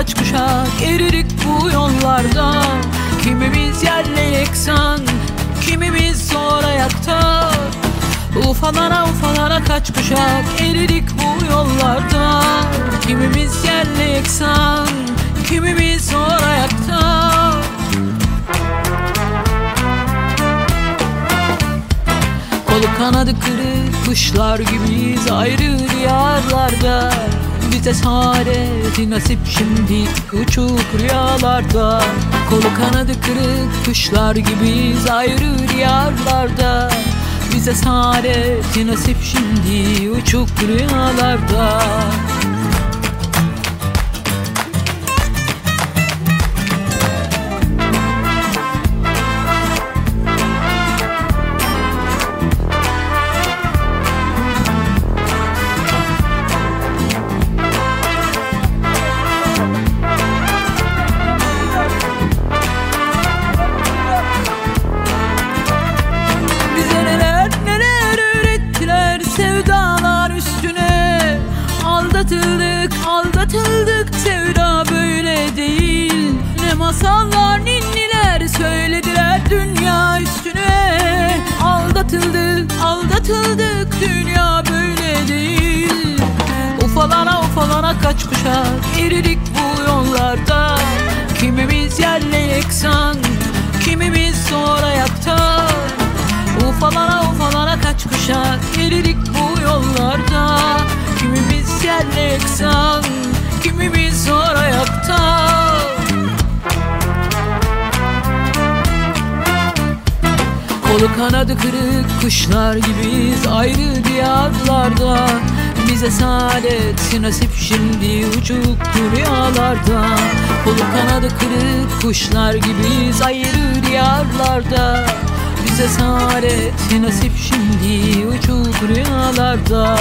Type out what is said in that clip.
kaç kuşak eridik bu yollarda? Kimimiz yerle yeksan Kimimiz zor ayakta Ufalara ufalara kaç kuşak eridik bu yollarda? Kimimiz yerle yeksan Kimimiz zor ayakta Kolu kanadı kırık kuşlar gibiyiz ayrı diyarlarda Bize saadeti nasip şimdi uçuk rüyalarda. Kolu kanadı kırık kuşlar gibiyiz ayrı diyarlarda. Bize saadeti nasip şimdi uçuk rüyalarda masallar ninniler söylediler dünya üstüne. Aldatıldık aldatıldık dünya böyle değil. Ufalara ufalara kaç kuşak eridik bu yollarda. Kimimiz yerle yeksan Kimimiz zor ayakta Ufalara ufalara kaç kuşak eridik bu yollarda. Kimimiz yerle yeksan Kimimiz Kolu kanadı kırık kuşlar gibiyiz ayrı diyarlarda. Bize saadet nasip şimdi uçuk rüyalarda Kolu kanadı kırık kuşlar gibiyiz ayrı diyarlarda. Bize saadet nasip şimdi uçuk rüyalarda